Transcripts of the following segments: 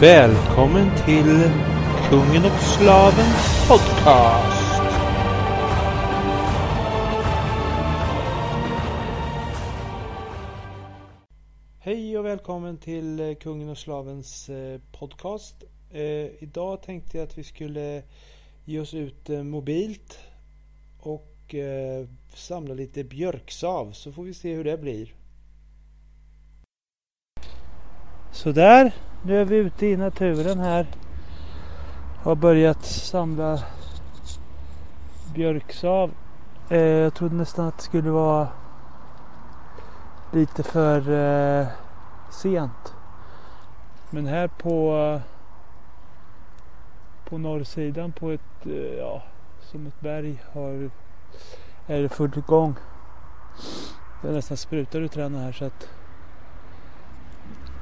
Välkommen till Kungen och Slavens podcast. Hej och välkommen till eh, Kungen och Slavens eh, podcast. Eh, idag tänkte jag att vi skulle ge oss ut mobilt och samla lite björksav så får vi se hur det blir. Sådär, nu är vi ute i naturen här. Har börjat samla björksav. Eh, jag trodde nästan att det skulle vara lite för eh, sent. Men här på på norrsidan på ett, eh, ja, som ett berg har, är det full gång. Det nästan sprutar ut träna här så att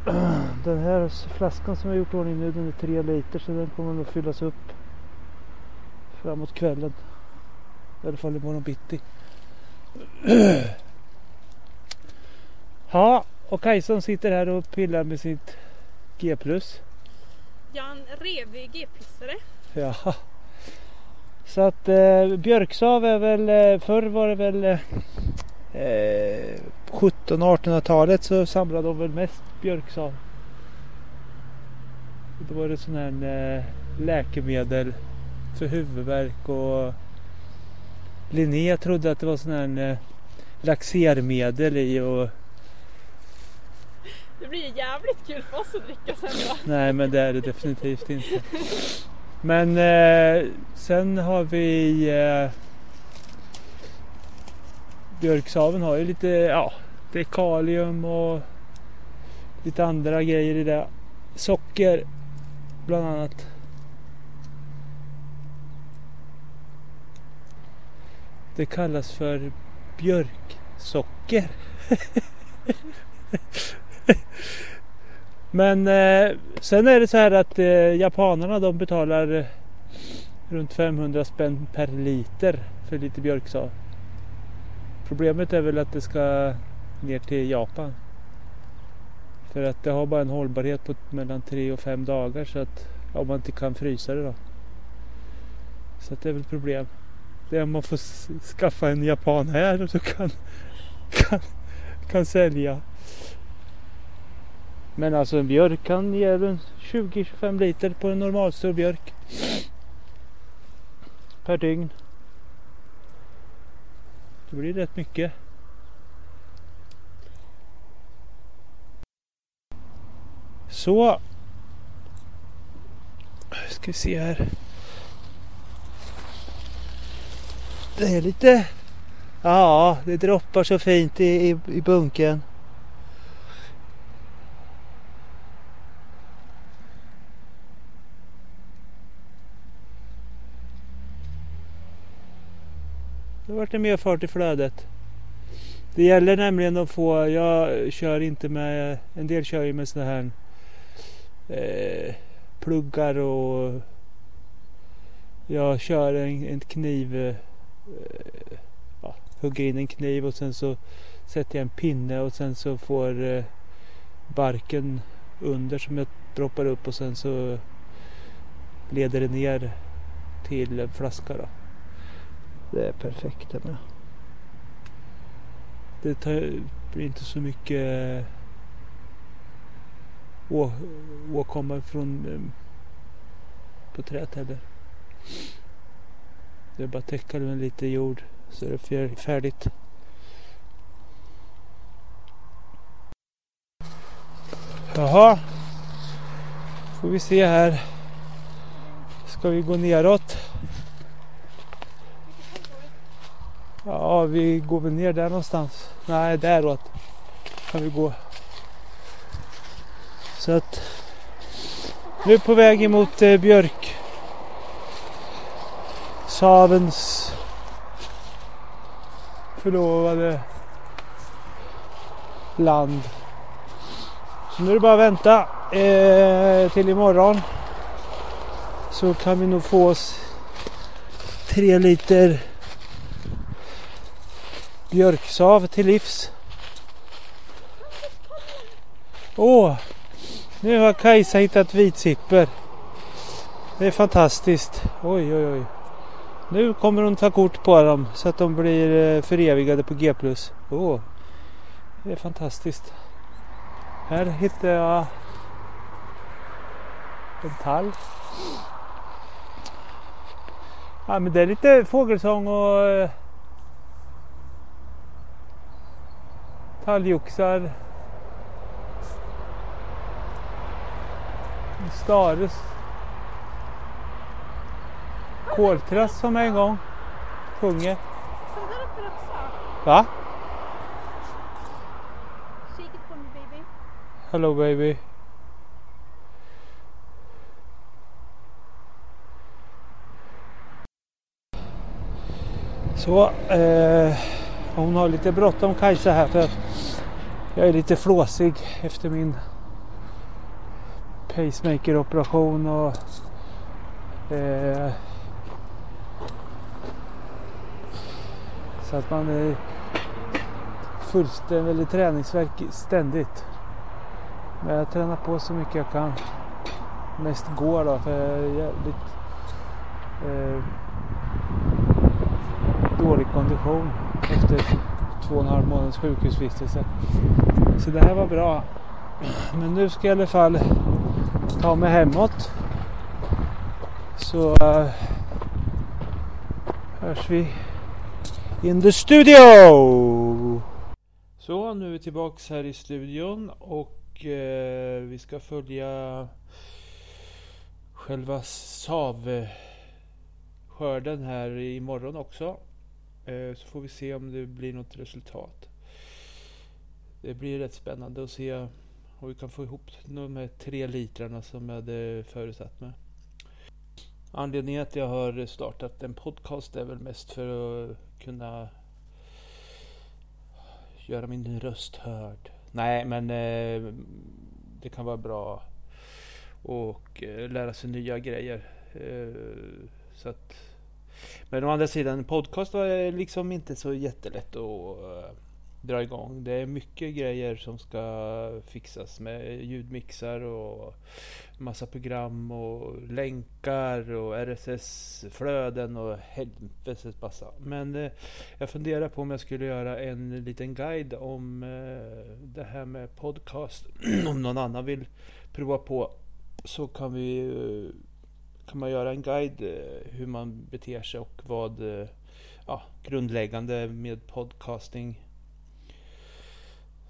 den här flaskan som jag gjort ordning nu den är tre liter så den kommer nog fyllas upp framåt kvällen. I alla fall imorgon bitti. Ja, och Kajson sitter här och pillar med sitt G+. Jag är en revig G-plussare. Ja. Så att eh, björksav är väl, eh, förr var det väl eh, 1700-1800-talet så samlade de väl mest björksav. Då var det sån här eh, läkemedel för huvudvärk och Linné trodde att det var sån här eh, laxermedel i och Det blir jävligt kul för oss att dricka sen då. Nej men det är det definitivt inte. Men eh, sen har vi eh, Björksaven har ju lite, ja, det är kalium och lite andra grejer i det. Socker bland annat. Det kallas för björksocker. Men eh, sen är det så här att eh, japanerna de betalar eh, runt 500 spänn per liter för lite björksav. Problemet är väl att det ska ner till Japan. För att det har bara en hållbarhet på mellan tre och fem dagar så att om man inte kan frysa det då. Så att det är väl problem. Det är om man får skaffa en japan här och så kan, kan, kan sälja. Men alltså en björk kan ge runt 20-25 liter på en normalstor björk. Per dygn. Det blir rätt mycket. Så. Ska vi se här. Det är lite... Ja, det droppar så fint i, i, i bunken. Det vart det mer fart i flödet. Det gäller nämligen att få, jag kör inte med, en del kör ju med sådana här eh, pluggar och jag kör en, en kniv, eh, ja, hugger in en kniv och sen så sätter jag en pinne och sen så får eh, barken under som jag droppar upp och sen så leder det ner till en flaska då. Det är perfekt det med. Det tar, blir inte så mycket å, åkomma från um, på träet heller. Det är bara att täcka det med lite jord så är det färdigt. Jaha. Får vi se här. Ska vi gå neråt? Ja, vi går väl ner där någonstans. Nej, däråt kan vi gå. Så att nu på väg emot eh, Björk. Savens förlovade land. Så nu är det bara att vänta eh, till imorgon. Så kan vi nog få oss tre liter björksav till livs. Åh, nu har Kajsa hittat vitsipper. Det är fantastiskt. Oj, oj, oj. Nu kommer hon ta kort på dem så att de blir eh, förevigade på G+. Oh, det är fantastiskt. Här hittar jag en tall. Ja, men det är lite fågelsång och eh, talgoxar. Stares. Koltrast som en gång sjunger. Va? Hello baby. Så, eh, hon har lite bråttom Kajsa här för att jag är lite flåsig efter min pacemakeroperation och eh, så att man är fullständig träningsverk ständigt. Men jag tränar på så mycket jag kan. Mest går då för jag är jävligt eh, dålig kondition efter två och en halv månaders sjukhusvistelse. Så det här var bra. Men nu ska jag i alla fall ta mig hemåt. Så uh, hörs vi in the studio! Så nu är vi tillbaks här i studion och uh, vi ska följa själva savskörden här imorgon också. Uh, så får vi se om det blir något resultat. Det blir rätt spännande att se och vi kan få ihop de här tre litrarna som jag hade förutsatt mig. Anledningen att jag har startat en podcast är väl mest för att kunna göra min röst hörd. Nej, men eh, det kan vara bra och eh, lära sig nya grejer. Eh, så att, men å andra sidan, en podcast var liksom inte så jättelätt att eh, dra igång. Det är mycket grejer som ska fixas med ljudmixar och massa program och länkar och RSS-flöden och helvetes massa. Men eh, jag funderar på om jag skulle göra en liten guide om eh, det här med podcast. om någon annan vill prova på så kan vi eh, kan man göra en guide eh, hur man beter sig och vad eh, ja, grundläggande med podcasting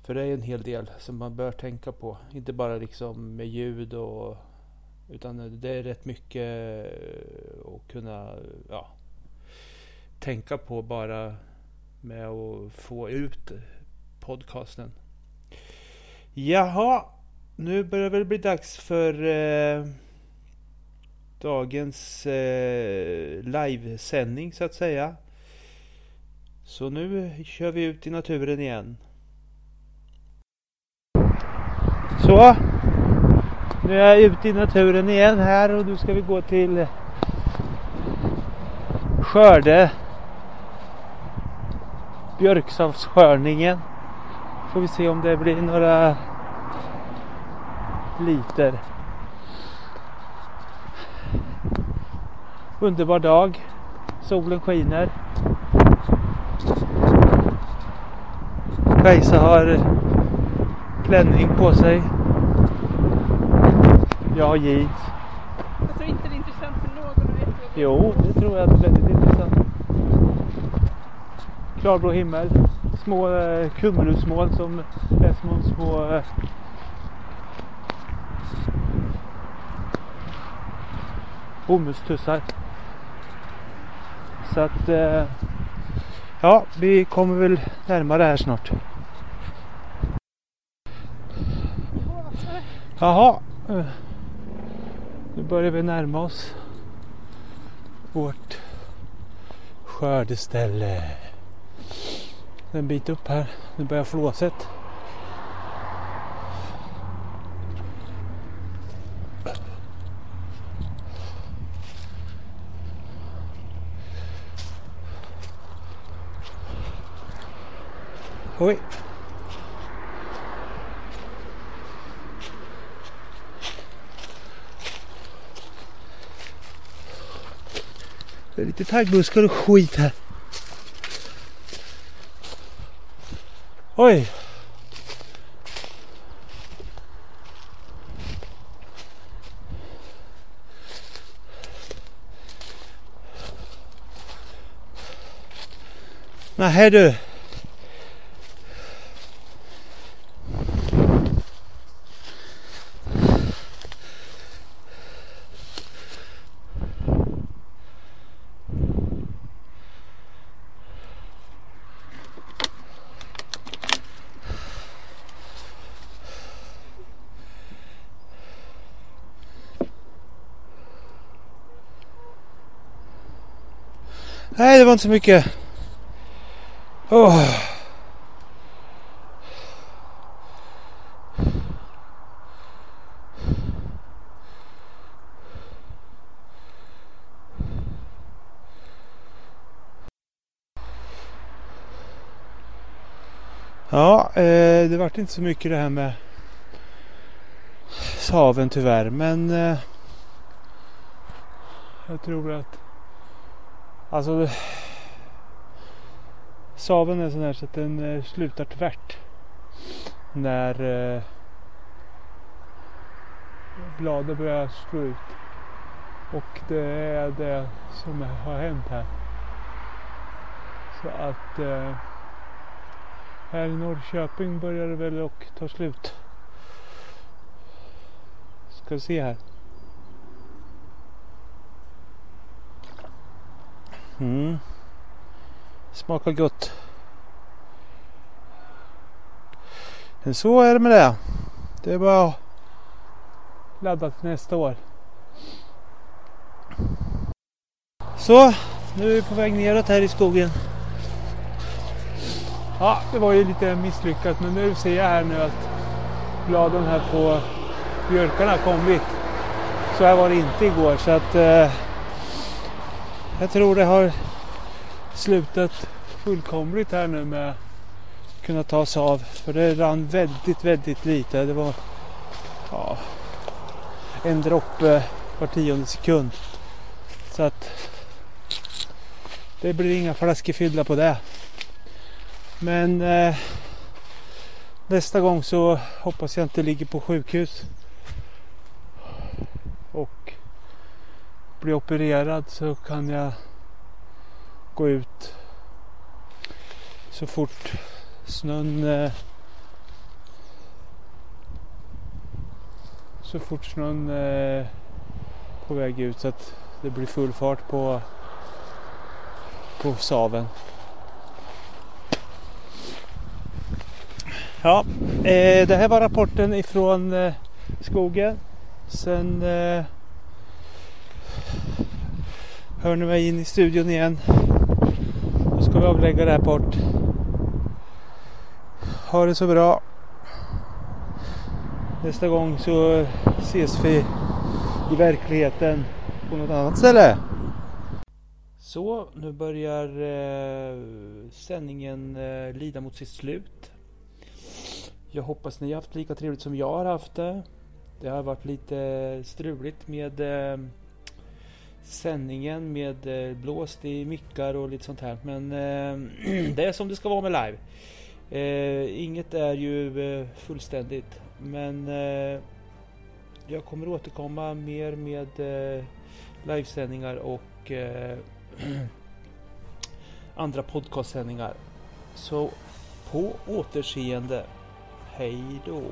för det är en hel del som man bör tänka på. Inte bara liksom med ljud och utan det är rätt mycket eh, att kunna ja, tänka på bara med att få ut podcasten. Jaha, nu börjar det väl bli dags för eh, dagens eh, livesändning så att säga. Så nu kör vi ut i naturen igen. Så. Nu är jag ute i naturen igen här och nu ska vi gå till Skörde Björksavsskörningen. Får vi se om det blir några liter. Underbar dag. Solen skiner. Kajsa har klänning på sig. Jag har jeans. Jag tror inte det är intressant för någon att veta. Jo, det tror jag är väldigt intressant. Klarblå himmel. Små eh, kumrusmoln som är små, små eh, bomullstussar. Så att eh, ja, vi kommer väl närmare här snart. Jaha. Nu börjar vi närma oss vårt skördeställe. En bit upp här. Nu börjar flåset. Oj. Det är lite taggbuskar och skit här. Oj! Nähä du. Nej, det var inte så mycket. Oh. Ja, eh, det vart inte så mycket det här med saven tyvärr, men eh, jag tror att alltså saven är sån här så att den eh, slutar tvärt när eh, bladet börjar slå ut. Och det är det som har hänt här. Så att eh, här i Norrköping börjar det väl och ta slut. Ska vi se här. Mm. Smakar gott. Men så är det med det. Det är bara att ladda till nästa år. Så, nu är vi på väg neråt här i skogen. Ja, det var ju lite misslyckat men nu ser jag här nu att bladen här på björkarna har kommit. Så här var det inte igår så att eh, jag tror det har slutat fullkomligt här nu med att kunna ta sig av. För det rann väldigt, väldigt lite. Det var ja, en droppe var tionde sekund. Så att det blir inga flaskor fyllda på det. Men eh, nästa gång så hoppas jag inte ligger på sjukhus. Och blir opererad så kan jag gå ut så fort snön eh, så fort snön eh, på väg ut så att det blir full fart på på saven. Ja, eh, det här var rapporten ifrån eh, skogen. Sen eh, hör ni mig in i studion igen. Nu ska vi avlägga det här rapport. Ha det så bra. Nästa gång så ses vi i verkligheten på något annat ställe. Så, nu börjar eh, sändningen eh, lida mot sitt slut. Jag hoppas ni har haft lika trevligt som jag har haft det. Det har varit lite struligt med eh, sändningen med eh, blåst i mickar och lite sånt här. Men eh, det är som det ska vara med live. Eh, inget är ju fullständigt. Men jag kommer återkomma mer med livesändningar och andra podcastsändningar. Så på återseende. Hej då.